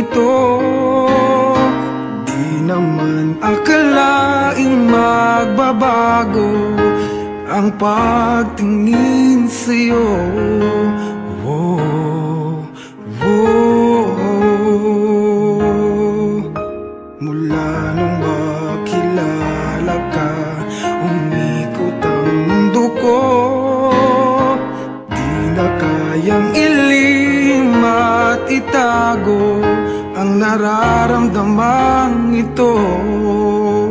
ito. Di naman akalaing magbabago Ang pagtingin sa'yo. Oh, oh, oh. Mula nung makilala ka Umikot ang mundo ko. Nararamdaman ito. Oh,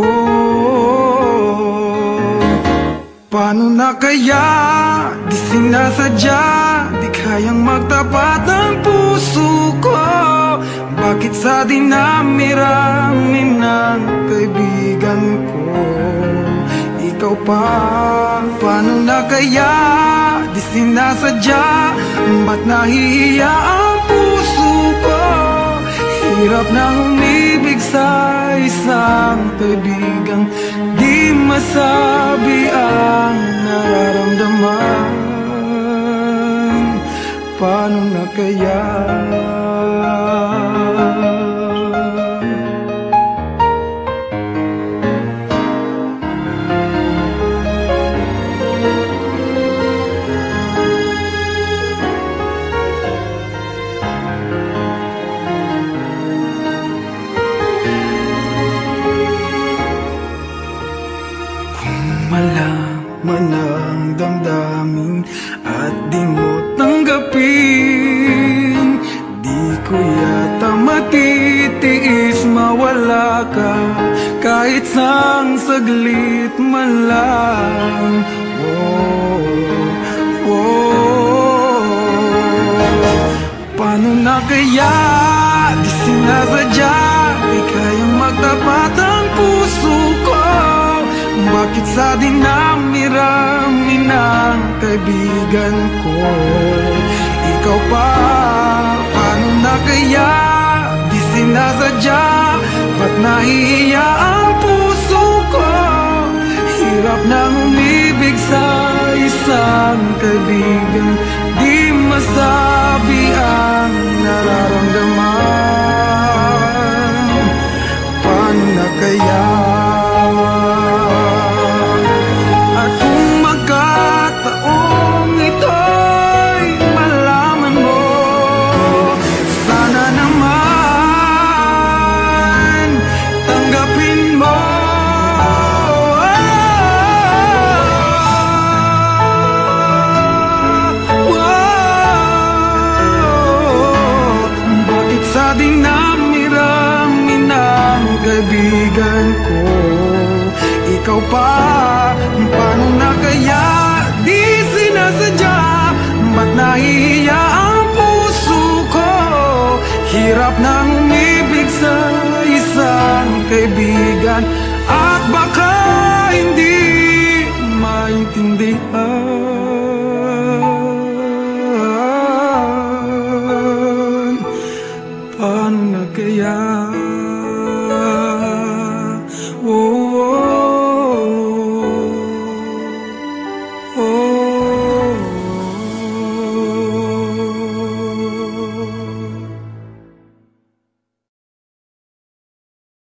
oh. Paano na kaya di sinasadya Di kayang magtapat ng puso ko? Bakit sa dinamirami ng kaibigan ko? Ikaw pa, paano na kaya di sinasadya? Ba't nahihiya Hirap na umibig sa isang kaibigang Di masabi ang nararamdaman Paano na kaya? Malaman ang damdamin At di mo tanggapin. Di ko yata matitiis mawala ka Kahit sang saglit man lang. Oh, oh. Paano na kaya di sinasadya? Di kayang magtapat ang puso ko bakit sa dinamirami ng kaibigan ko? Ikaw pa, paano na kaya? Di sinasadya, ba't nahihiya ang puso ko? Hirap nang umibig sa isang kaibigan Di masabi ang kaibigan ko. Ikaw pa Paano na kaya di sinasadya? Ba't nahihiya ang puso ko? Hirap nang